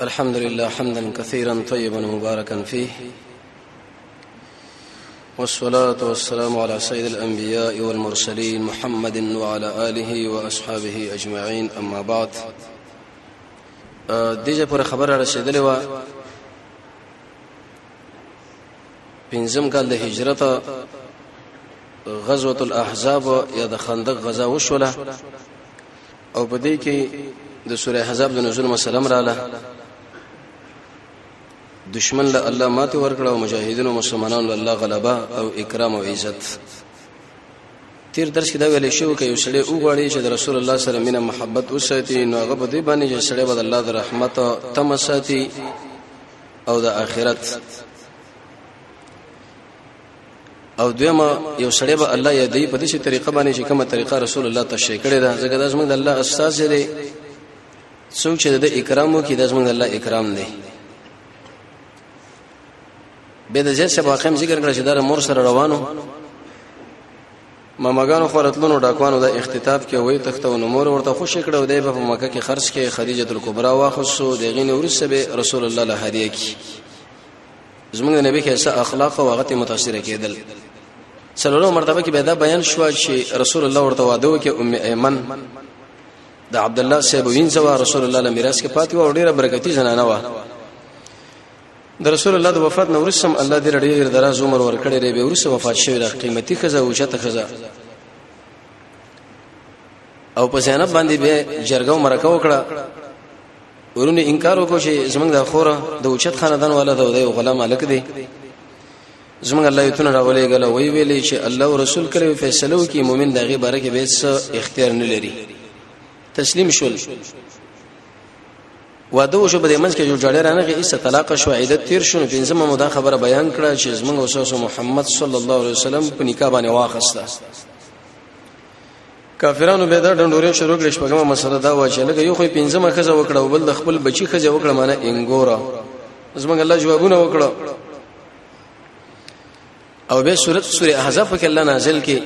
الحمد لله حمدا كثيرا طيبا مباركا فيه والصلاة والسلام على سيد الأنبياء والمرسلين محمد وعلى آله وأصحابه أجمعين أما بعد دیجه پر خبره رسیدلې و پنځم کال د هجرت غزوه الاحزاب یا د خندق غزا وشوله او په دې کې د سوره حزاب د نزول مسلم رااله دشمن له الله ماته ورکړه او مجاهدینو مسلمانانو له الله غلبه او اکرام او عزت تیر درس کې دا ویل شو کې یو سړی وګړي چې د رسول الله سره مینه محبت وساتي نو هغه په دې باندې چې سړی به د الله د رحمت تم ساتي او د آخرت او دویمه یو سړی به الله یادې په دې طریقه باندې چې کومه طریقه رسول الله تشریح کړې ده ځکه دا زموږ د الله استاد دی څوک چې د اکرامو کې د زموږ د الله اکرام دی به د زیات سبا خیم ذکر کړ چې دا مور سره روانو مامګانو خورتلونو ډاکوانو د اختتاب کې وای تختو نو مور ورته خوشی کړو دی په مکه کې خرج کې خدیجه الکبرى واخصو دغه نور سبه رسول الله له هدیه کې زمونږ نبی کې څه اخلاق او هغه ته متاثر کېدل سلورو مرتبه کې به دا بیان شو چې رسول الله ورته واده وکي ام ایمن د عبد الله صاحب وینځوا رسول الله له میراث کې پاتې و او ډیره برکتی زنانه و د رسول الله د وفات نو ورسم الله دې ډېر دراز عمر ورکړي ری به ورسه وفات شوی د قیمتي خزه او شته خزه او په زینب باندې به جرګو مرکه وکړه ورونه انکار وکړو چې زمونږ د خوره د اوچت خاندان والا د یو غلام مالک دی زمونږ الله یې تونه راولې غل وی ویلې چې الله او رسول کړي فیصله وکي مؤمن دغه باره کې به څه اختیار نه لري تسلیم شول واده شو په دې منځ کې جو جړې رانه کې ایسه طلاق شو عیدت تیر شو پنځمه مودا خبره بیان کړه چې زمونږ اوسه محمد صلی الله علیه وسلم په نکاح باندې واخسته کافرانو به دا ډنډورې شروع کړې شپږمه مسله دا و چې لکه یو خو پنځمه خزه وکړه او بل د خپل بچی خزه وکړه معنی انګورا زمونږ الله جوابونه وکړه او به صورت سوره احزاب کې الله نازل کې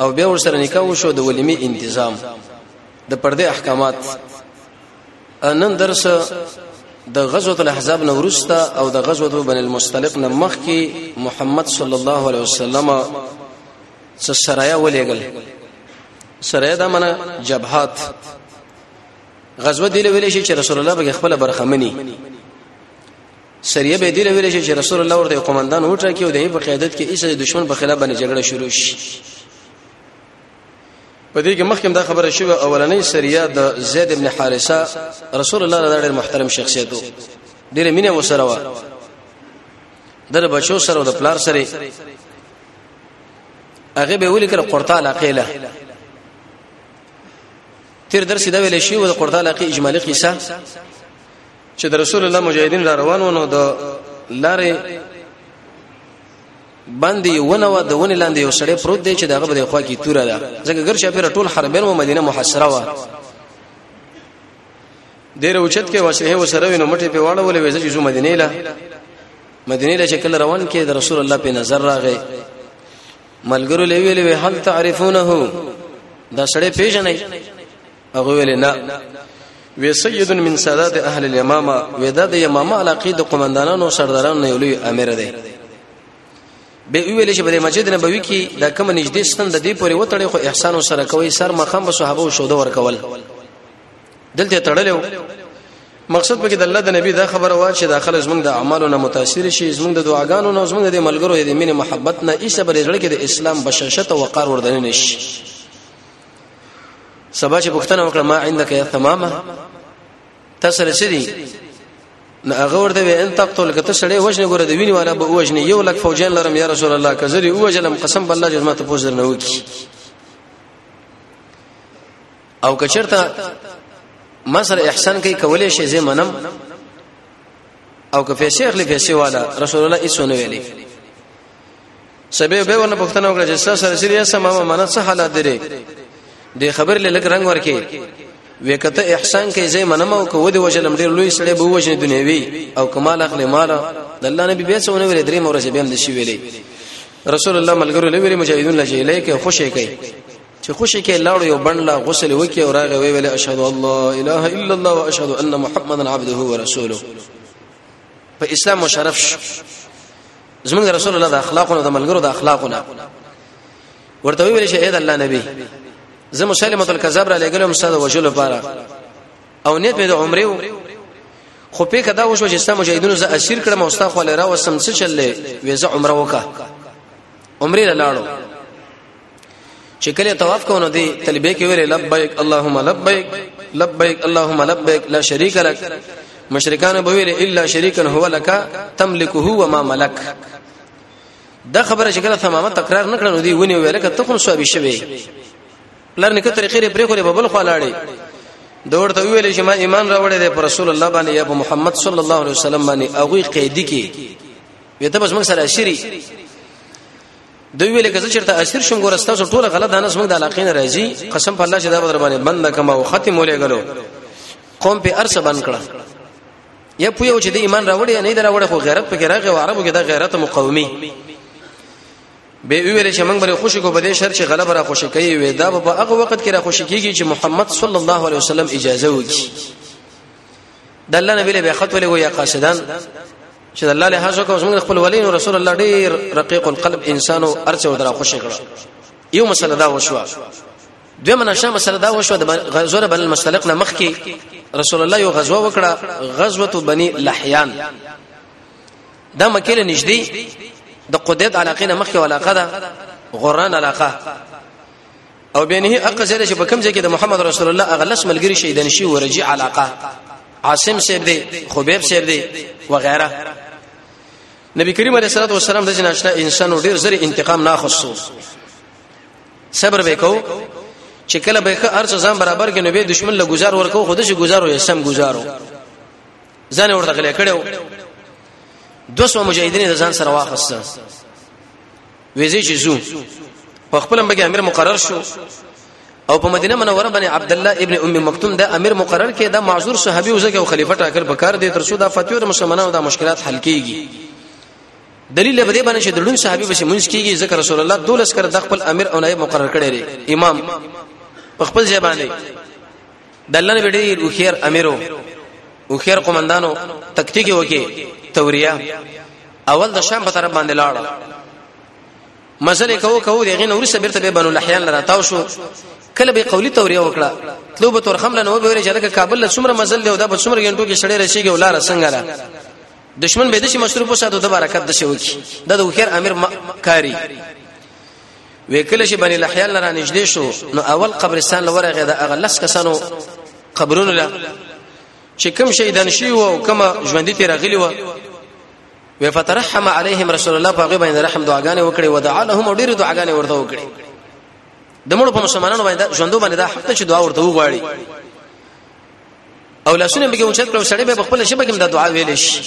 او به ور سره نکاح وشو د ولیمې تنظیم د پردې احکامات نن درس د غزوه الاحزاب نو ورستا او د غزوه بن المستلق نه مخکي محمد صلی الله علیه وسلم څه سرايا ولېګل سرايا د منه جبهات غزوه دی ویل شي چې رسول الله به خپل برخه مني سریه به دی ویل شي چې رسول الله ورته قومندان وټر کې او د په قیادت کې ایسه د دشمن په خلاف باندې جګړه شروع شي په دې کې مخکې دا خبره شوه اولنې سریه د زید ابن حارثه رسول الله ډېر محترم شخصیت و ډېر مینه وسره و در بچو سره د پلار سره هغه به ولي کړ قرطه علاقه تیر درس دا ویل شي و د قرطه علاقه اجمالی قصه چې د رسول الله مجاهدین را روانو نو د لارې باندې ونه و د ونه لاندې یو سړی پروت دی چې دغه به خو کې توره ده ځکه ګر شاپیر ټول حرمین و مدینه محاصره و ډیر اوچت کې وسه و سره وینو مټې په واړه ولې وځي جو مدینه له مدینه له شکل روان کې د رسول الله په نظر راغې ملګرو لې ویلې هل تعرفونه دا سړې پیژنې هغه ویلې نه وی سید من سادات اهل اليمامه ودا د یمامه علاقه د قومندانانو سردارانو یو لوی امیر دی به ویل چې په مسجد نبوي کې د کوم نږدې ستن د دې پورې وتړې خو احسان سره کوي سر مخام به صحابه او شوده ور کول دلته تړلو مقصد پکې د الله د نبی دا خبره وا چې داخله زمونږ د اعمالو نه متاثر شي زمونږ د دعاګانو نه زمونږ د ملګرو د مینې محبت نه ایسه بر زړه کې د اسلام بشاشت او وقار وردن نشي سبا چې پښتنه وکړه ما عندك يا تمامه تاسو لري سړي نو هغه ورته وی ان تقتل کته سړی وژنه ګره د ویني والا به وژنه یو لک فوجان لرم یا رسول الله کزری وژلم قسم بالله جزما ته پوز درنه وکی او کچرته ما سره احسان کوي کولې شي زه منم او که پیسې اخلي پیسې والا رسول الله ایسو نه ویلي سبه به ونه پښتنه وکړه چې ستا سره سری سم ما منه څه حالات درې د خبر لږ رنگ ورکې وکته احسان کې زې منم او کو دی وجلم ډیر لوی سړی به وجنه دنیوي او کمال اخلي مال د الله نبی به څونه ویل درې مورې به هم د شي ویلې رسول الله ملګرو لوی مجاهدون لږه لکه خوشی کوي چې خوشی کې لاړو یو بنلا غسل وکي او راغه وی ویل اشهد الله اله الا الله واشهد ان محمدا عبده ورسوله په اسلام مشرف شو زمونږ د رسول الله د اخلاقونو د ملګرو د اخلاقونو ورته ویل شي اې د الله نبی زه مسلمه تل کذاب را لګلم ستاسو د وجلو لپاره او نیت مې د عمره و خو په کدا وشو چې سم مجاهدونو زه اسیر کړم او ستاسو خو لرا وسم څه چلې وې زه عمره وکا عمره لاړو چې کله طواف کو نو دی تلبیه کې ویل لبیک اللهم لبیک لبیک اللهم لبیک لا شریک لك مشرکان به ویل الا شریکا هو لك تملكه وما ملك دا خبره چې کله ثمامه تکرار نکړه نو دی ونی ویل کته کوم سوابي شوی پلار نه کتر خیره پرې خوري ببل خلاړي دوړ ته ویل چې ما ایمان راوړی دی پر رسول الله باندې یا په محمد صلی الله علیه وسلم باندې هغه قیدی کې وي ته بس موږ سره شری دوی ویل کزه چرته اسیر شم ګور استاسو ټوله غلط دانه سمګ د علاقې نه راځي قسم په الله چې دا بدر باندې بند کما او ختم ولې غلو قوم په ارس بند کړه یا پوی او چې د ایمان راوړي نه دا راوړي خو غیرت په کې راغی او عربو کې دا غیرت مقاومي به ویل چې موږ بری خوشی کو بده شر چې غلب را خوشی کوي وې دا په هغه وخت کې را خوشی کیږي چې محمد صلی الله علیه وسلم اجازه وکړي د الله نبی له خط ولې ویا قاصدان چې الله له حاجو کو زموږ خپل ولین رسول الله ډیر رقیق القلب انسانو ارچ ودرا خوشی کړ یو مسله دا وشو دوی منشه مسله دا وشو د غزوه بن المستلق نه مخکي رسول الله یو غزوه وکړه غزوه بني لحیان دا مکه له نږدې د قدید علاقې نه مخکې علاقه ده غران علاقه او بینه اقا زره چې په کوم ځای کې د محمد رسول الله اغلس ملګری شهیدان شي ورجی علاقه عاصم سیب دی خبیب سیب دی وغیرہ نبی کریم علیه الصلاه والسلام د جناشنا انسان ډیر زری انتقام نه خصو صبر وکاو چې کله به که ارڅ ځان برابر کې نو به دشمن له گزار ورکو خود شي گزارو یې سم گزارو ځان ورته غلې کړو دوسو مجاهدین د ځان سره واخصه ویزه چې زو په خپل مګي امیر مقرر شو او په مدینه منوره باندې عبد الله ابن ام مکتوم د امیر مقرر کې د معذور صحابي او زګو خلیفہ ټاکل پکار دی تر څو د فتوی د مسلمانانو د مشکلات حل کیږي دلیل به دې باندې چې دړون صحابي به منځ کیږي ذکر رسول الله دولس کر د خپل امیر او نائب مقرر کړي امام په خپل ځای باندې د الله نبی ډیر او خیر امیرو او خیر قومندانو تکتیک وکي توریه اول د شام په طرف باندې لاړ مزل کو کو دغه نور سره بیرته به بنو لحیان لره تاو شو کله به قولی توریه وکړه تلو به تور خمل نو به ویل چې دا کابل له څومره مزل دی او دا به څومره غنټو کې شړې راشيږي ولاره څنګه را دشمن به د شي مصروف وساتو د برکت د شوکی د خیر امیر کاری وکله چې بنی لحیان لره نږدې شو نو اول قبرستان لورغه د اغه لس کسانو قبرونه لا چې کوم شهیدان شي او کوم ژوندۍ تیر غلي و و فترحم عليهم رسول الله په غیبه باندې رحم دعاګانې وکړي ودعا لهم ډېر دعاګانې ورته وکړي د مړو په مسلمانانو باندې ژوندو باندې دا حق چې دعا ورته وغواړي او لاسونه به کې اوچت کړو سړی به خپل شبکه کې د دعا ویل شي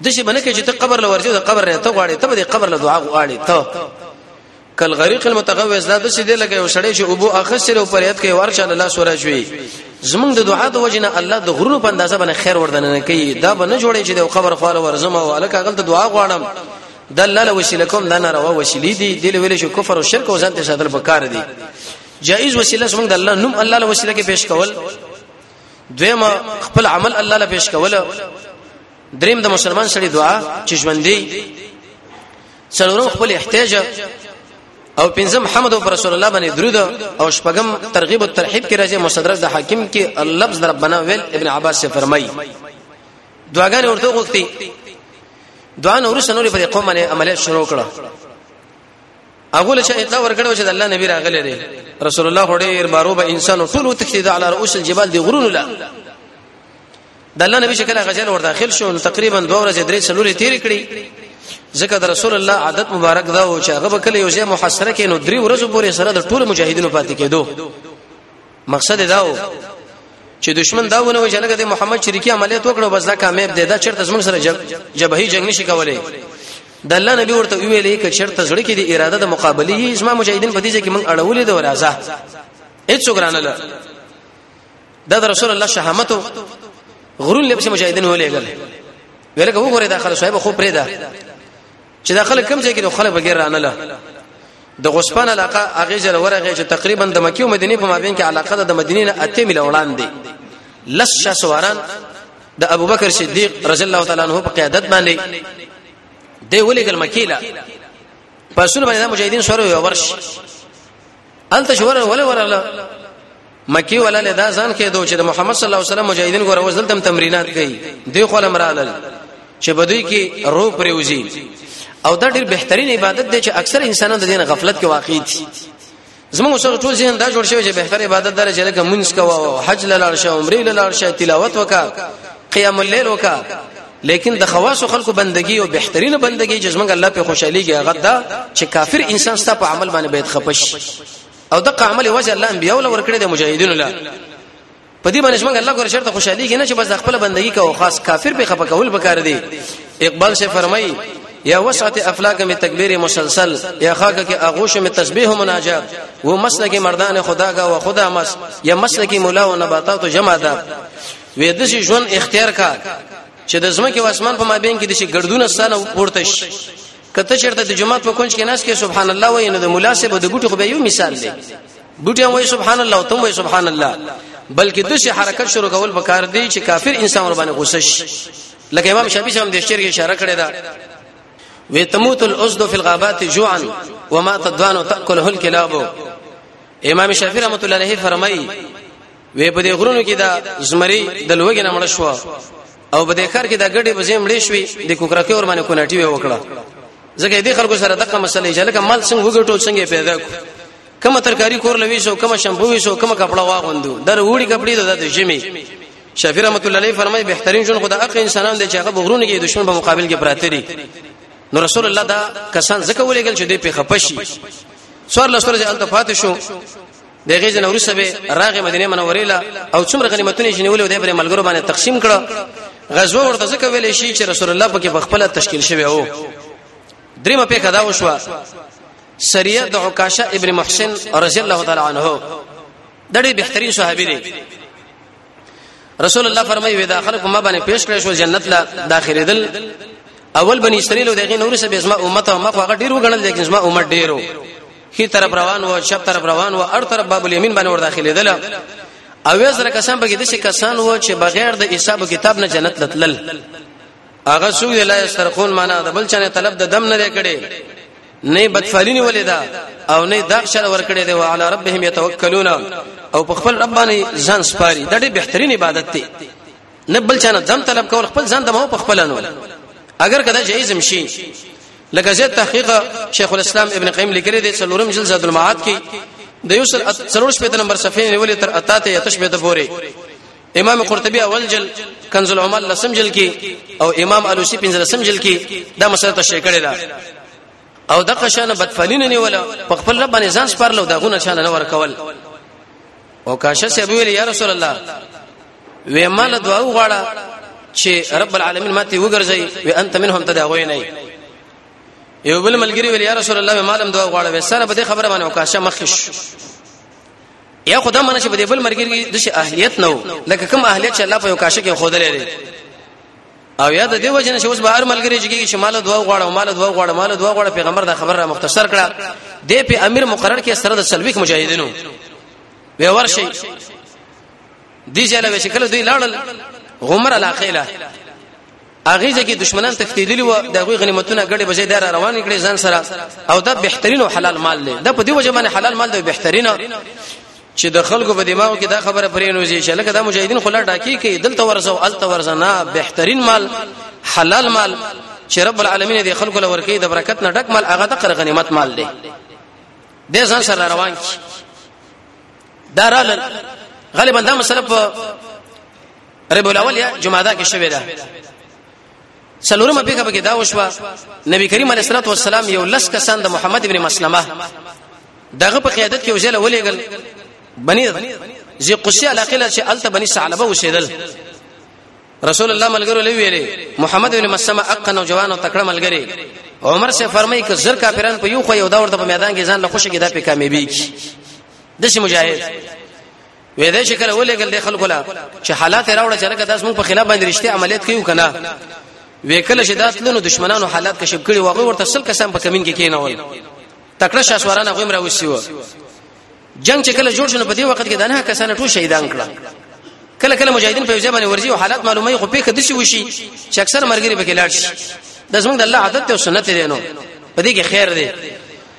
دشي بنه کې چې ته قبر لور ځې د قبر نه ته غواړې ته به قبر له دعا غواړې ته کل غریق المتغوز دا د څه دی لګي او شړې چې ابو اخسر او پریت کې ورشه الله سورا شوي زمونږ د دعا د وجنه الله د غرونو په اندازه باندې خیر وردن نه کوي دا به نه جوړې چې د قبر خاله ورزم او الک هغه ته دعا غواړم د الله له وسیله کوم دا نه روا وسیلې دي د ویل شو کفر او شرک او ځان ته ساتل پکار دي جائز وسیله زمونږ د الله نوم الله له وسیله کې پیش کول دویمه خپل عمل الله له پیش کول دریم د مسلمان سړي دعا چې ژوندې څلورم خپل احتیاج او پنځم حمد او رسول الله باندې درود او شپږم ترغیب او ترحیب کې راځي مستدرک د حاکم کې لفظ ربنا ویل ابن عباس سے فرمایي دعاګانې ورته وغوښتي دعا نور سنوري په قوم باندې عمل شروع کړه اغول چې اطلاع ورکړو چې الله نبی راغلی دی رسول الله هډیر باروبه انسان ټول تخید علی رؤوس الجبال دی غرون لا د الله نبی شکل غزل ور داخل شو نو تقریبا دوه ورځې درې څلورې تیر کړې ځکه د رسول الله عادت مبارک دا و چې هغه کله یو ځای محاصره کې نو درې ورځې پورې سره د ټول مجاهدینو پاتې کېدو مقصد دا و چې دشمن دا ونه و چې لکه د محمد شریکی عملیات وکړو بس دا کامیاب دی دا چرته زموږ سره جبهي جنگ نشي کولای د الله نبی ورته ویلې ک چرته زړه کې د اراده د مقابله یې اسما مجاهدین په دې چې موږ اړولې د ورازه هیڅ ګرانه دا د رسول الله شهامت غرون لپاره مجاهدین ولېګل ولکه وګوره دا خلک صاحب خو پرې ده چې دا خلک کم ځای کې نو خلک بغیر رانه له د غسپان علاقه هغه جره ورغه چې تقریبا د مکی او مدینه په مابین کې علاقه د مدینه نه اته میل وړاندې لش سواران د ابوبکر صدیق رضی الله تعالی عنہ په قیادت باندې دی ولېګل مکیلا پسونه باندې مجاهدین سره یو ورش انت شور ولا ولا مکی ولا له دا ځان کې دوه چې محمد صلی الله علیه وسلم مجاهدین ګور وزل تم تمرینات کوي دوی خو لمرال چې بدوی کې روح پروزی او دا ډیر بهترین عبادت دی چې اکثر انسانان د دین غفلت کې واقع دي زموږ سره ټول ذهن دا جوړ شوی چې بهتر عبادت دار چې لکه مونږ کوو حج لاله شه عمره لاله شه تلاوت وکا قیام الليل وکا لیکن د خواص او خلکو بندگی او بهترینه بندگی چې زمونږ الله په خوشحاليږي هغه دا چې کافر انسان ستا په عمل باندې باید خپش او د عمل وجه الله انبیاء ول ورکړي د مجاهدینو لا په دې باندې څنګه الله ګور شرط خوشحاليږي نه چې بس خپل بندگی کوو خاص کافر به خپه کول بکار دی اقبال سے فرمای یا وسعت افلاک میں تکبیر مسلسل یا خاک کے آغوش میں تسبیح و مناجات وہ مسلک مردان خدا کا و خدا مس یا مسلک مولا و نباتات و جمع دار وې د شي ژوند اختیار کا چې د زمکه او اسمان په مابین کې د شي ګردونه ستانه پورته شي کته چرته د جمعه په کونج کې ناس کې سبحان الله وای نه د مولا سه به د ګټو خو به یو مثال دی ګټه وای سبحان الله او تم وای سبحان الله بلکې د شي حرکت شروع کول به کار دی چې کافر انسان ور باندې غوسه شي لکه امام شافعي هم د شعر کې اشاره کړې ده وی تموت الاسد فی الغابات جوعا وما تدوان تاكله الكلاب امام شافعي رحمۃ اللہ علیہ فرمایي وې په دې غرونو کې دا زمری د لوګي نه مړ شو او په دې کار کې دا ګډي بزې مړې شوې د کوکرکې ور باندې کوناټي وکړه ځکه دې خلکو سره دغه مسلې چې لکه مال څنګه وګټو څنګه پیدا کو کومه ترکاری کور لوي شو کومه شمپو وي شو کومه کپڑا واغوندو در وړي کپڑې د جمی شافعی رحمت الله علیه فرمایي بهترین ژوند خدای اخ انسانان دي چې هغه بغرونه کې دشمن په مقابل کې پراته دي نو رسول الله دا کسان زکه ولېګل چې دوی په خپشي سوار لسور چې التفات شو د غیزه نو رسبه راغه مدینه منوره له او څومره غنیمتونه چې نیولې ودې پر ملګرو باندې تقسیم کړه غزوه ورته ځکه ویلې شي چې رسول الله پکې په خپل تشکیل شوی وو دریمه په کدا وشو سریه د عکاشه ابن محسن رضی الله تعالی عنه د ډېر بهترین صحابي دی رسول الله فرمایي ودا خلق ما باندې پیش کړی شو جنت لا داخلي دل اول بنی اسرائیل دغه نور سه بسمه امته ما خو هغه ډیر وګڼل لیکن زما امت ډیرو هی طرف روان و شپ طرف روان و ار طرف باب الیمین باندې ور داخلي دل او یو زره کسان بګی د شي کسان وو چې بغیر د حساب کتاب نه جنت لتل هغه سوی لا سرخون معنا د بل چنه طلب د دم نه کړي نه بدفالینی ولیدا او نه دغ شر ور کړی دی او علی ربهم یتوکلون او په خپل رب باندې ځان سپاري دا ډېر بهترین عبادت دی نه بل چانه دم طلب کول خپل ځان دمو په خپل نو اگر کدا جایز مشي لکه زه تحقیق شیخ الاسلام ابن قیم لیکلی دی څلورم جلد زاد المعاد کې د یوسل څلور شپږ نمبر صفحه نیولې تر اته ته یتش به د بوري امام قرطبي اول جل کنز العمل لسم جل کې او امام الوسی پنځه لسم جل کې دا مسله تشریح کړې ده او د قشانه بدفعلی نه نیول په خپل رب باندې ځان سپارلو دا غونه چانه نه ورکول او کاشه سی ویل یا رسول الله وې مال دعا وغواړه چې رب العالمین ماته وګرځي و انت منهم تداوی نه یو بل ملګری ویل یا رسول الله مالم دعا غواړه وې سره به خبره باندې او کاشه مخش یا خدای منه چې په دې بل مرګ کې د شي اهلیت نه و لکه کوم اهلیت چې الله په یو کاشه کې خود لري او یا د دې وجنه چې اوس به هر ملګری چې چې مال دوه غواړه مال دوه غواړه مال دوه غواړه پیغمبر دا خبر را مختصر کړه د په امیر مقرر کې سره د سلویک مجاهدینو به ورشي دي جله به شکل دوی لاړل غمر علاقه له هغه ځکه دشمنان تښتیدلی و د هغه غنیمتونه غړي بجې دار روان کړي ځان سره او دا بهترین او حلال مال دی دا په دې وجه باندې حلال مال دی بهترینه چې د خلکو په دماغو کې دا خبره پرې نوځي چې لکه دا مجاهدین خلا ډاکی کوي دلته ورزو الته ورزنا بهترین مال حلال مال چې رب العالمین دې خلکو لور کې د برکت نه ډک مال هغه د غنیمت مال دی د ځان سره روان کی دارال غالبا دا مسله په ربيع الاول یا جمادہ کې شوې ده څلورمه پیګه به دا وشوه نبی کریم علیه الصلاه والسلام یو لس کسان د محمد ابن مسلمه دغه په قیادت کې وجله ولېګل بنی زی قصی علاقه له چې الته بنی ثعلبه وشیدل رسول الله ملګرو لوي ویلي محمد ابن مسلمه اق نوجوان او تکړه ملګری عمر سے فرمای ک زر کافرن په یو خو یو دور د میدان کې ځان له خوشی کې دا په کامیابی کی دشي مجاهد وې دا شکل ولېګل د خلکو لا چې حالات راوړل چې لکه داس مو په خلاف باندې رښتیا عملیات کوي کنه وکله چې داس لونو دشمنانو حالات کشف کړي وغه ورته سل کسان په کمین کې کېنول تکړه شاسواران غویم را وسیو جنگ چې کله جوړ شنو په دې وخت کې دانه کسان ټول شهیدان کړه کله کله مجاهدین په ځای باندې ورځي او حالات معلومه خو پیخه دشي وشي چې اکثر مرګري به کې لاړ شي د زمونږ د الله عادت او سنت دی نو په دې کې خیر دی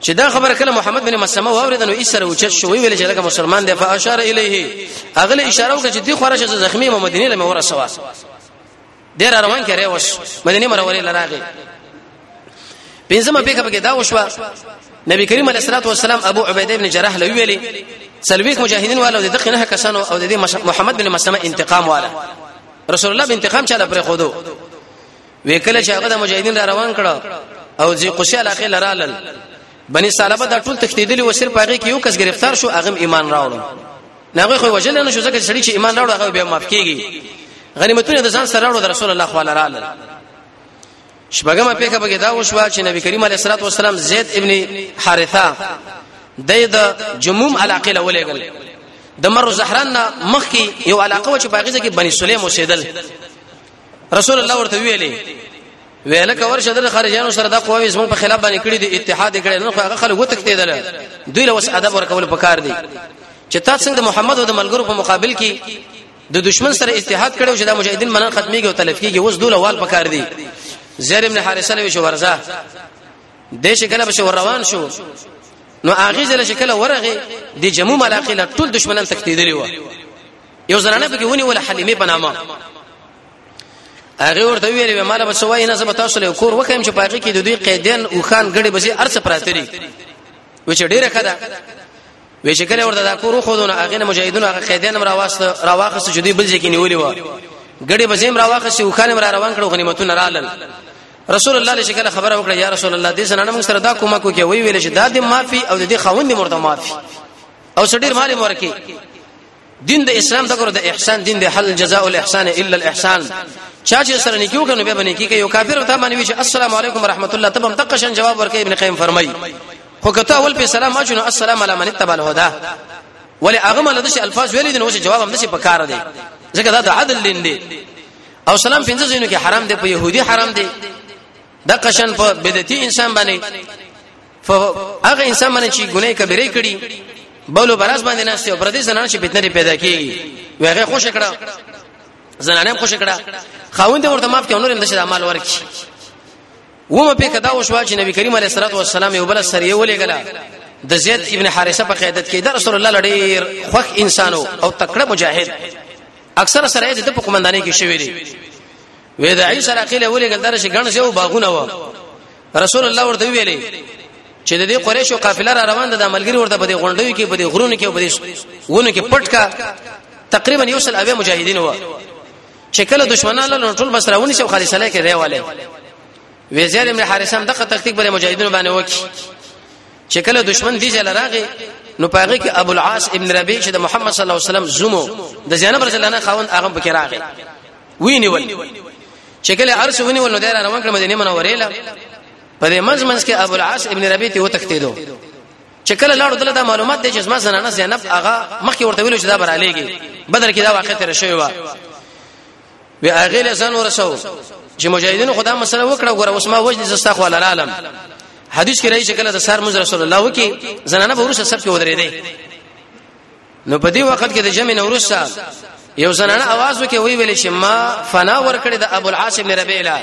چې دا خبر کله محمد بن مسلمه واورید نو ایسر او چت شو ویل چې دا مسلمان دی فاشار الیه اغل اشاره وکړه چې دی خورش زخمی مو مدینه لمه ورسوا ډیر روان کړي وش مدینه مرورې لراغه پنځمه پیګه پکې دا وشوه نبی کریم علیه الصلاه والسلام ابو عبیده ابن جراح له ویلي سلویک مجاهدین والو د دقیقه نه کسانو او د محمد بن مسلمه انتقام والا رسول الله انتقام چاله پر خودو وکله چې هغه د مجاهدین را روان کړه او زی قصه علاقه لرالل بني سالبه دا ټول تختیدلی و صرف هغه کې یو کس گرفتار شو هغه ایمان راوړ ناغه خو وجل نه شو ځکه چې سړی چې ایمان راوړ هغه بیا معاف کیږي غنیمتونه د ځان سره راوړ رسول الله صلی الله علیه وسلم شپږمه پیخه بګی دا وشو چې نبی کریم علیه الصلاه والسلام زید ابن حارثه د د جموم علاقه لولېګل د مر زهران مخ کې یو علاقه و چې باغیزه کې بني سلیم اوسېدل رسول الله ورته ویلې ویل کور شدل خارجانو سره د قومي زمون په خلاف باندې کړی دی اتحاد کړی نو هغه خلک وتښتیدل دوی له وس ادب ورکول پکار دی چې تاسو څنګه د محمد او د ملګرو په مقابل کې د دشمن سره اتحاد کړو چې د مجاهدین منن ختميږي او تلف کیږي اوس دوله وال پکار دی زیر ابن حارثه لوي شو ورزه د شکل به روان شو نو اغه ځل شکل ورغه د جموم علاقه ټول دشمنان تکتیدلی و یو زنانه به ونی ول حلیمه په نامه هغه ورته ویل مال به سوای نه زما تاسو له کور وکم چې پاګه کې د دوی قیدین او خان غړي بزي ارڅ پراتري و چې ډیره خدا و چې کله ورته دا کور خو دونه هغه مجاهدونو هغه قیدین را واست را واخص چې دوی بل ځکه نیولې و غړي بزیم را واخص او خان را روان کړو غنیمتونه رالل رسول الله علیه شکل خبره وکړه یا رسول الله دې زنانه موږ سره دا کومه کو کې وی ویل چې دا دې معافي او دې خوند مرته معافي او سړي مال مورکي دین د اسلام دغه د احسان دین د حل جزاء الاحسان الا الاحسان چا چې سره نیکیو کنه به باندې کیږي یو کافر ته باندې وی السلام علیکم ورحمت الله تبم تقشن جواب ورکړي ابن قیم فرمای خو کته اول په سلام اجنو السلام علی من اتبع الهدى ولی هغه مله د الفاظ ویل دي نو چې جواب هم نشي پکاره دي ځکه دا د عدل دین دی او سلام پنځه زینو کې حرام دی په يهودي حرام دی د قشن په بدعتي انسان باندې هغه انسان باندې چې ګناه کبیره کړي بولو براز باندې ناشته او پردي زنان چې فتنه پیدا کیږي وغه خوش کړه زنان هم خوش کړه خاوند ورته ماف کړي نور هم د شر اعمال ورکړي ومه په کدا وشوا چې نبی کریم علیه الصلاه والسلام یو بل سره یو لګلا د زید ابن حارثه په قیادت کې د رسول الله لړیر خوخ انسانو او تکړه مجاهد اکثر سره د په قومندانۍ کې شوی دی وې د عیسی راقیله ولې ګل درشه غنځه او باغونه و رسول الله ورته ویلي چې د دې قریشو قافله را روان ده د ملګری ورته په دې غونډوي کې په دې غرونو کې په دې ونه کې پټ کا تقریبا یو سل اویا مجاهدین و چې کله دشمنان له ټول بس راونی شو خالص علی کې دی والے وزیر ابن حارثه هم دغه تکتیک پر مجاهدینو باندې وکی چې کله دشمن دی جل راغی نو پاغه کې ابو العاص ابن ربيع چې د محمد صلی الله علیه وسلم زمو د زینب رضی الله عنها خاوند هغه پکې راغی ویني ول چې کله ارس ویني ول نو دایره روان کړ مدینه منوره له په دې منځ منځ کې ابو العاص ابن ربيع ته وتښتیدو چې کله لاړو دلته دا معلومات دي چې زما زنانه زینب هغه مخکې ورته ویل چې دا برالېږي بدر کې دا واقع تر شوی و وی هغه له ځان ورسو چې مجاهدینو خدای مسله وکړه ګوره اوس ما وجد زستا خو لرالم حدیث کې راځي چې کله د سر مز رسول الله وکي زنانه به ورسره سب کې ودرې دي نو په دې وخت کې د جمع نوروز صاحب یو زنانه आवाज وکي وی ویل چې ما فنا ور کړی د ابو العاص ابن ربيعه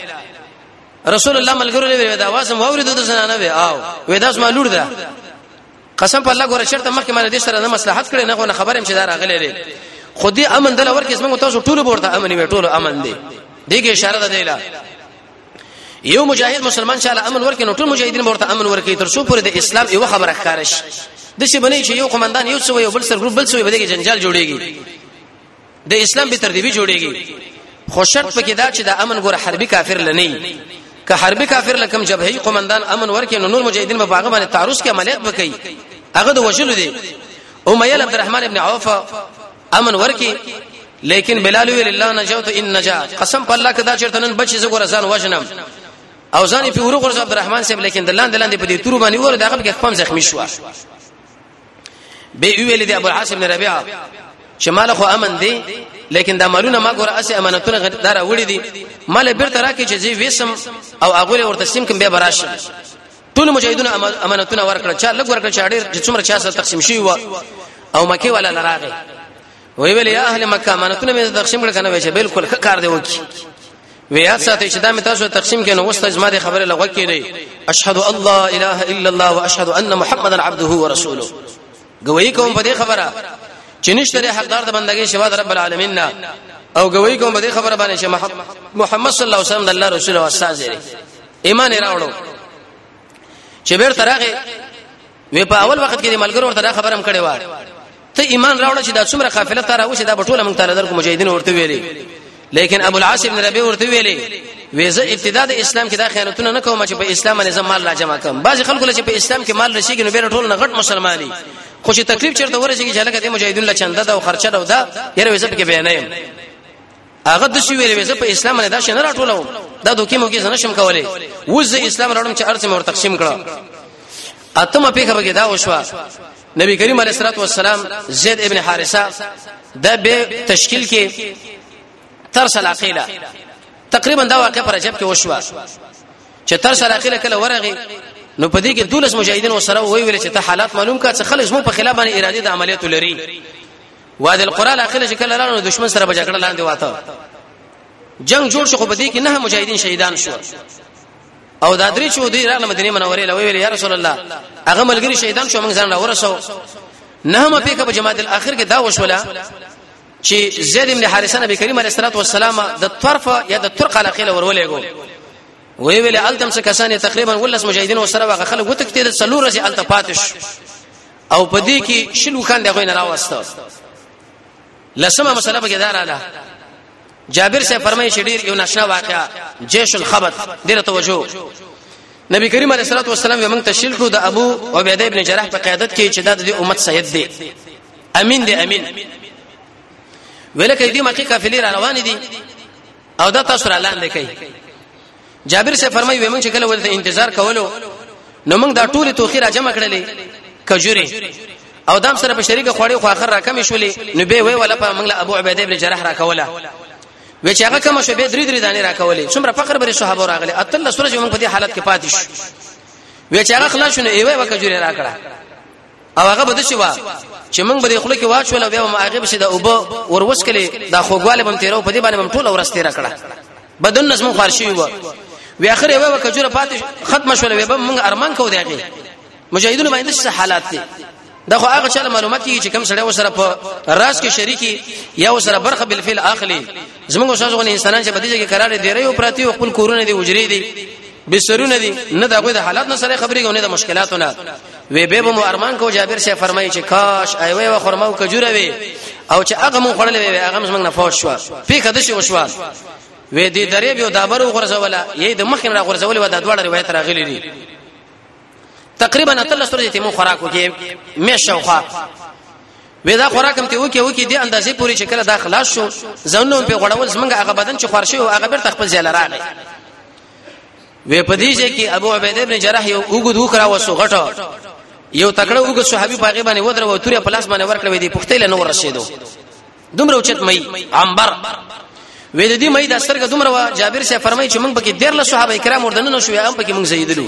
رسول الله ملګرو له وی دا आवाज مو اورید د زنانه وی او وی داس ما لور ده قسم په الله ګوره شرط مخکې مال دې سره نه مصلحت کړي نه غو نه خبرم چې دا راغلي لري خو دې امن دل ورکه زموږ تاسو ټول ورته امن وي ټول امن دي دغه اشاره ده دیلا یو مجاهد مسلمان شاله امن ورکې نو ټول مجاهدین ورته امن ورکې تر څو پورې د اسلام یو خبره ښکار شي د څه بنې چې یو قومندان یو څو یو بل سر ګروپ بل څو به دغه جنجال جوړيږي د اسلام به ترتیبي جوړيږي خو شرط پکې دا چې د امن ګور حربي کافر لنی که حربي کافر لکم جبهي قومندان امن ورکې نو نور مجاهدین په هغه باندې تعرض کې عملیات وکړي هغه د وجلو دي امیل عبدالرحمن ابن عوف امن ورکی لیکن بلال ویل الله نجوت ان نجا قسم په الله کدا چرته نن بچی زګور ځان وژنم او ځان په ورو غرز عبدالرحمن صاحب لیکن دلان دلان په دې تور باندې ور دغه کې خپل زخمی شو به ویل دی ابو الحسن بن ربيعه چې مال خو امن دی لیکن دا مالونه ما ګوره اسه امانتونه غدار وړي دي مال بیرته راکې چې زی وسم او اغه ورته سیم کوم به براشه ټول مجاهدونو امانتونه ورکړه چا لګ ورکړه چا ډیر چې څومره چا سره تقسیم شي و او مکه ولا لراغه وی ویل یا اهل مکه امانتونه مې تقسیم کړ کنه وی چې بالکل کار دی وکی ویا ساته چې دا مې تاسو تقسیم کړي نو وسته زما د خبره لغوه کړي اشهد الله اله الا الله واشهد ان محمدا عبده ورسوله گواہی کوم په دې خبره چې نشته د حقدار د بندګۍ شوا د رب العالمین نه او گواہی کوم په دې خبره باندې چې محمد صلی الله علیه وسلم د الله رسول او استاد دی ایمان راوړو چې بیر ترغه وی په اول وخت کې د ملګرو ورته خبرم کړې و ته ایمان راوړ چې دا څومره قافله تر اوسه دا بټوله مونږ تعالی درکو مجاهدین ورته ویلي لیکن ابو العاص ابن ربيع ورته ویلي ویزه ابتدا د اسلام کې دا خیانتونه نه کوم چې په اسلام باندې زم مال را جمع کوم بعض خلکو چې په اسلام کې مال رسیږي نو بیره ټول نه غټ مسلمانۍ خو چې تکلیف چیرته ورسیږي چې لکه د مجاهدین له چنده دا او خرچه دا دا یره ویزه کې بیان نه هغه د شي ویلې زه په اسلام باندې دا شنه راټولوم دا دوکې مو کې زنه شم کولې وز اسلام راړم چې ارته مور تقسیم کړه اتمه پیخه بګی دا وشوه نبی کریم علیه الصلاه والسلام زید ابن حارثه د به تشکیل کې تر سلاقیلا تقریبا دا واقع پر عجب کې وشو چې تر سلاقیلا کله ورغی نو په دې کې دولس مجاهدین وسره وی ویل چې ته حالات معلوم کا چې خلک مو په خلاف باندې اراده د عملیات لري واد القرال اخر چې کله لانو دشمن سره بجګړه لاندې واته جنگ جوړ شو خو په دې کې نه مجاهدین شهیدان شو او دا درې چودري راغله مدینه منوره له ویل یا رسول الله هغه ملګری شهیدان شو موږ ځان را ورسو نه ما پیکه په جماعت الاخر کې دا وشوله چې زید ابن حارثه نبی کریم علیه الصلاه والسلام د طرف یا د ترق علاقه له ورولېګو وی ویل التم څه کسان تقریبا ولس مجاهدین او سره واغه خلک وته کتل سلور سي الته پاتش او په دې کې شلو خان دغه نه راوسته لسمه مسله به داراله جابر سے فرمایي چې ډیر یو ناشنا واقعا جیش الخبت ډیره توجه نبی کریم علیه الصلاه والسلام موږ تشیل کړو د ابو عبیده ابن جراح په قیادت کې چې د امت سید دی امین دی امین ولکه دې مکه قافلې را روان دي او دا تاسو را لاندې کوي جابر سے فرمایي ومن چې کله ولته انتظار کولو نو موږ دا ټول توخي را جمع کړلې کجوري او دام سره په شریکه خوړې خو اخر را کم شولې نو به وی ولا په موږ ابو عبیده ابن جراح را کوله و چې هغه کوم شو به درې درې دانې را کولې څومره فقر بری صحابه راغلي اتل سورج موږ په دې حالت کې پاتې شو و چې هغه خلاص شونه ایوه وکجوري را کړه او هغه بده شي وا چې موږ به خلک واچول بیا ما هغه بشه د اوبو وروسکلې د خوګواله بم تیرو په دې باندې بم ټول ورسته را کړه بدن نظم خارشي و وی اخر یو کجوره پاتې ختم شول وی به موږ ارمان کو دیږي مجاهدونو باندې څه حالات دي دا خو هغه چاله معلومات چې کم سړی وسره په راز کې شریکي یا وسره برخه بل فعل اخلي زموږ شاوخوا انسانان چې په دې کې قرار دي ریو پراتی او خپل کورونه دي اجري دي به سرونه دي نه دا غوې د حالات نه سره خبرې غو نه د مشکلاتو نه وی به مو ارمان کو جابر شه فرمایي چې کاش ایوي و خرمو کجوره وي او چې هغه مو خړلې وي هغه موږ نه فوش شو پیخه د شي وشوال وې دې درې به دابر غرزولا یې د مخ نه غرزولې و د دوړ روایت راغلي دي تقریبا اتل سورې ته مو خوراک وکي مې شوخه وې دا خوراک هم ته وکي وکي دې اندازې پوری چې کله دا خلاص شو زنه په غړول زمونږ هغه بدن چې خورشي او هغه بیر تخپل ځای لراغی وې په دې ځای کې ابو عبیده ابن جراح یو وګد وکړه وسو غټه یو تکړه وګد صحابي پاګې باندې ودرو او تورې پلاس باندې ورکړې وې دې پختې له نور رسیدو دومره اوچت مې عنبر وې دې مې د سترګې دومره جابر شه فرمایي چې موږ پکې ډېر له صحابه کرام وردن نه شو یا هم پکې موږ زیدلو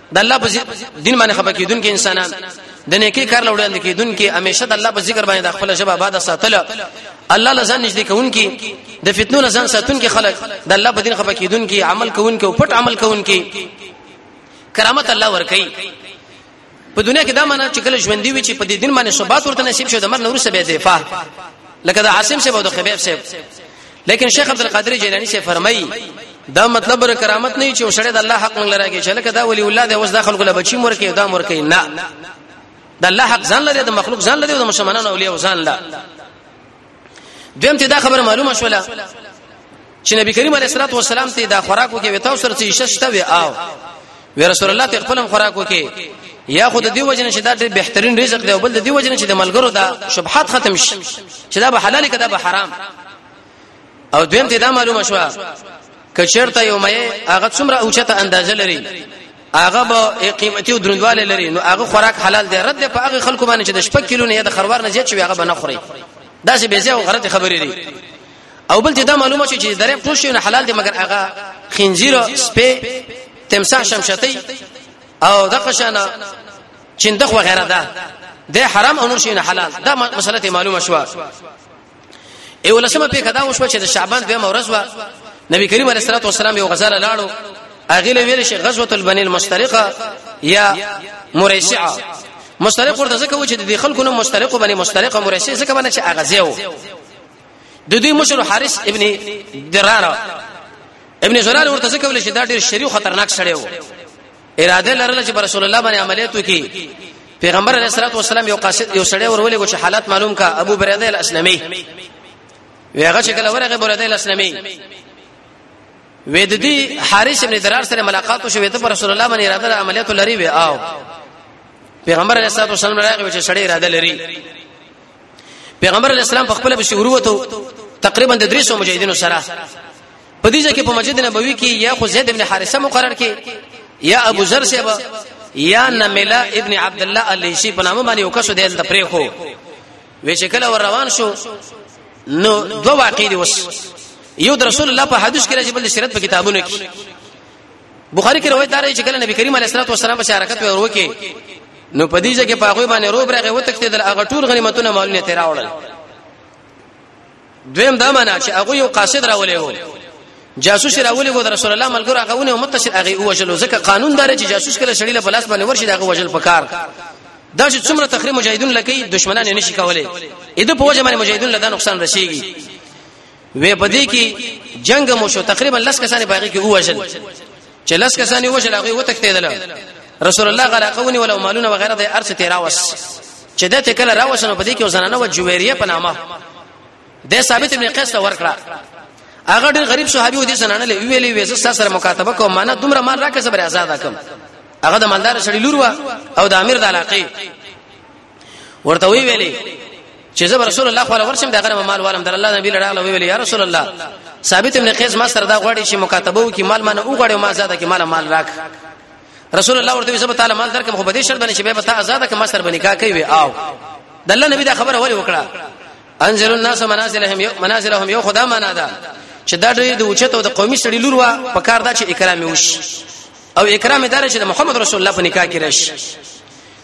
د الله په دین باندې خپه کیدونکو انسانان د نیکی کار لوړاند کیدونکو همیشه د الله په ذکر باندې د خپل جواب آباد ساتل الله لزان نږدې کوونکي د فتنو لزان ساتونکي خلک د الله په دین خپه کیدونکو عمل کوونکو او پټ عمل کوونکو کرامت الله ور کوي په دنیا کې دا معنی چې کله ژوند دی چې په دې دین باندې ثبات ورته نصیب شو د مر نور سبه دفاع لکه د عاصم سبه او د خبيب سبه لیکن شیخ عبد القادر جیلانی سے فرمایي دا مطلب بر کرامت نه چې شړې د الله حق موږ لراږي چې لکه دا ولی الله د اوس داخل غل بچی مور کې دا مور کې نه د الله حق ځان لري د مخلوق ځان لري د مسلمانانو اولیاء ځان لا دویم ته دا خبره معلومه شوله چې نبی کریم علیه الصلاه والسلام ته دا خوراکو کې وتاو سره چې شش ته وي آو وی رسول الله ته خپل خوراک وکي یا خود دی وجنه چې دا ډېر بهترین رزق دی او بل دی وجنه چې د ملګرو دا شبحات ختم شي چې دا به حلال کده به حرام او دویم ته دا معلومه شو کچرته یو مې هغه څومره اوچته اندازه لري هغه به قیمتي او دروندواله لري نو هغه خوراک حلال دی رد په هغه خلکو باندې چې د شپږ کیلو نه یا د خروار نه زیات شوی هغه به نه خوري دا چې به زه او غلط خبرې دي او بل ته دا معلومه شي چې درې ټول شي نه حلال دي مګر هغه خنزیر سپه تمساح شمشتي او د قشانه چندخ وغیرہ ده د حرام او نور شي نه حلال دا مسله ته معلومه شو ای ولسمه په کدا وشو چې د شعبان دوه مورز و نبی کریم علیه الصلاه والسلام یو غزاله لاړو اغه له ویل شي غزوه البنی المشترقه یا مريشعه مشترق ورته ځکه و چې د خلکو نو مشترق بنی مشترقه مريشعه ځکه باندې چې اغه زیو د دوی مشر حارث ابن درار ابن زرار ورته ځکه ویل چې دا ډیر شریو خطرناک سړی وو اراده لرله چې رسول الله باندې عملیات وکړي پیغمبر علیه الصلاه والسلام یو قاصد یو سړی ورولې چې حالات معلوم کا ابو بریده الاسلمي ویغه چې کله ورغه بریده الاسلمي وې د دې حارث ابن درار سره ملاقات وشو وې ته رسول الله باندې اراده عملیات لري وې آو پیغمبر علیه الصلاه والسلام راغی چې سړی اراده لري پیغمبر علی السلام په خپل بشي وروته تقریبا د 300 مجاهدینو سره په دې ځکه په مسجد نبوي کې یا خو زید ابن حارثه مقرر کې یا ابو ذر سیبا یا نملا ابن عبد الله الیشی په نامه باندې وکړو دل د پرې خو وې چې کله ور روان شو نو دوه واقع دي وس یو د رسول الله په حدیث کې راځي بل سیرت په کتابونو کې بخاری کې روایت دار چې کله نبی کریم علیه الصلاه والسلام په شارکت ورو کې نو په دې ځکه په هغه باندې روب راغی وتښتې د هغه ټول غنیمتونه مالونه تیر راوړل دویم دا معنا چې هغه یو قاصد راولې وو جاسوس راولې وو د رسول الله ملګرو هغه ونه امت تشر هغه وجلو ځکه قانون دار چې جاسوس کله شړی له بلاس باندې ورشي دغه وجل پکار دا چې څومره تخریم مجاهدون لکې دشمنان نه شي کولای اې د په وجه باندې مجاهدون له دا نقصان رسیږي وې په دې کې جنگ مو شو تقریبا لس کسانې باغې کې ووجل چې لس کسانې ووجل هغه وتښتیدل رسول الله غرقونی ولو مالونه وغیرہ د ارث تیراوس چې د ته کله راوښنه په دې کې وزنانه و جویریه په نامه د ثابت ابن قیس ته ورکړه هغه ډېر غریب صحابي و دې زنانه لې ویلې وې زه سره مکاتبه کوم معنا دومره مال راکې صبر آزاد کم هغه د مالدار سړي لور و او د امیر د علاقې ورته وی ویلې چې زه رسول الله صلی الله علیه وسلم دغه مال والم در الله نبی لړغله ویلې یا رسول الله ثابت ابن قیس ما سره دا غوړي چې مکاتبه وکي مال منه او غوړي ما زیاده کې مال مال راک رسول الله ورته سبحانه تعالی مال درکم خو به دې شرط باندې چې به تا آزاد کما سر باندې کا کوي او د الله نبی دا خبره ولې وکړه انزل الناس منازلهم یو منازلهم یو خدا معنا ده چې دا ډېر د اوچت او د قومي سړي لور وا په کار دا چې اکرام وشي او اکرام دار چې د محمد رسول الله په نکاح کې راشي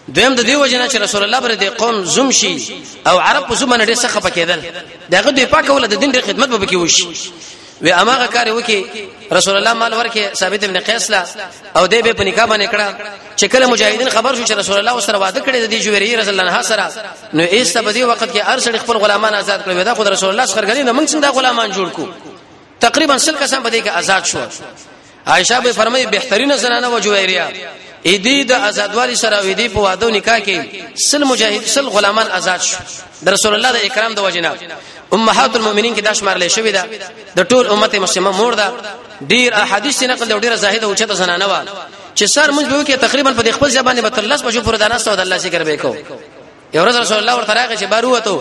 دویم د دې وجنه چې رسول الله پر دې قوم زوم شي او عرب په زمانه ډېر سخه پکېدل دغه دوی پاک ول د دین ډېر خدمت به کې وشي و اماغه کار وکي رسول الله مال ورکه ثابت ابن قیس لا او دې به په نکاح باندې کړه چې کله مجاهدین خبر شو چې رسول الله سره وعده کړی د دې جوړي رسول الله سره نو ایست په دې وخت کې ارسل خپل غلامان آزاد کړو دا خو رسول الله سره غلي نه موږ څنګه غلامان جوړ کو تقریبا سل کسان په دې کې آزاد شو عائشہ به فرمایي بهترینه زنانه و جویریه اې دې د آزادوالي سره وې دې په واده نکاح کې سل مجاهد سل غلامان آزاد شو د رسول الله د اکرام د وجنه امهات المؤمنین کې داش مارلې شوې ده د ټول امت مسلمه مور ده ډیر احادیث نقل ډیر زاهد او چته زنانه و چې سر موږ به کې تقریبا په خپل ځبانه به تر لس بجو پورې دانسته او د الله ذکر به کو یو ورځ رسول الله ورته راغی چې بار وته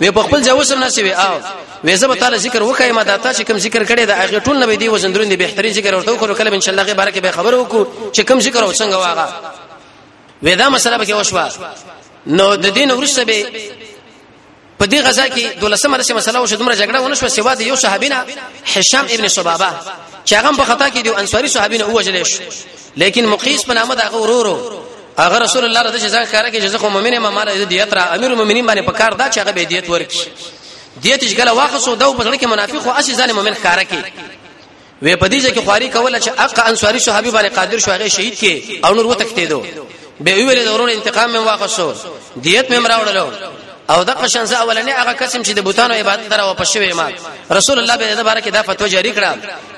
وې په خپل ځای وسم ناسي وي او وې زه به تعالی ذکر وکایم دا تا چې کوم ذکر کړي دا هغه ټول نبی دی وزندرون دی بهتري ذکر ورته وکړو کله ان شاء الله غیبه کې به خبر وکړو چې کوم ذکر او څنګه واغه وې دا مسله به کې وشوه نو د دین ورسته به په دې غزا کې دولسمه رسمه مسله او شدمره جګړه ونه شو سوا د یو صحابینا هشام ابن صبابه چې هغه په خطا کې دی انصاری صحابینه اوجل شو لیکن مقیس په نامه دغه ورورو هغه رسول الله رضی الله عنه کار کې جزخه مؤمنه ما مال دیت را امیر المؤمنین باندې پکار دا چې هغه به دیت ورکړي دیت چې ګل واخصو دا په ځړ کې منافق خو اسی ځان مؤمن کار کوي وې په دې چې خواري کوله چې اق انصاری صحابي باندې قادر شو هغه شهید کې او نور وتښتیدو به ویل د ورور انتقام مې واخصو دیت مې مراوړلو او د قشن ز اولنې هغه قسم چې د بوتانو عبادت در او پښوی ما رسول الله به د بارکه دا فتوا جاری کړه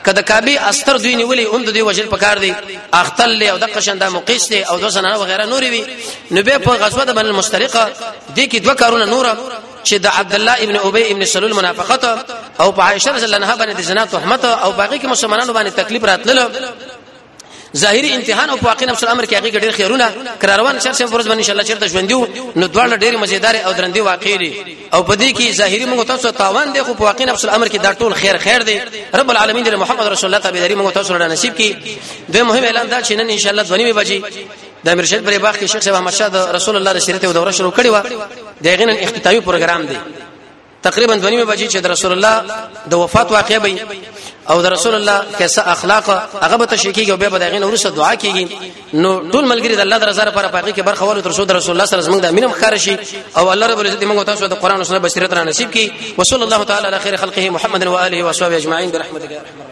کله کعبه استر دوی نیولې اوند دوی وجل پکار دی اختل او د قشن دا مقیس دی او د سنانه وغیرہ نور وی نو به په غزوه د بن المشترقه د کې دوه کارونه نور چې د عبد الله ابن ابي ابن سلول منافقت او په عائشه رضی الله عنها باندې د زنا تهمت او باقي کې مسلمانانو باندې تکلیف راتلل ظاهري امتحان او په واقع نفس الامر کې هغه ډېر خیرونه کراروان شر شي فرض باندې ان شاء الله چیرته ژوندو نو دواړه ډېر مزیدار او درندې واقع دي او په دې کې ظاهري موږ تاسو تاوان دی خو په واقع نفس الامر کې دا ټول خیر خیر دی رب العالمین دې محمد رسول الله تابعداري موږ تاسو را نصیب کړي د مهم اعلان دا چې نن ان شاء الله دونی بجې د امیر شهید پر باغ کې شیخ صاحب احمد شاه رسول الله د شریعت او دوره شروع کړې و د غنن اختتامي پروګرام دی تقریبا د نیمه بجې چې د رسول الله د وفات واقع وي او د رسول الله کیسه اخلاق هغه به تشکیږي او به به دغه نور سره دعا کیږي نو ټول ملګری د الله د رضا لپاره پاکي کې برخه ولر تر څو د رسول الله سره زمونږ د امینم خار شي او الله رب العزت موږ تاسو د قران او سنت بصیرت را نصیب کړي وصلی الله تعالی علی خیر خلقه محمد و اله و صحبه اجمعین برحمتک یا ارحم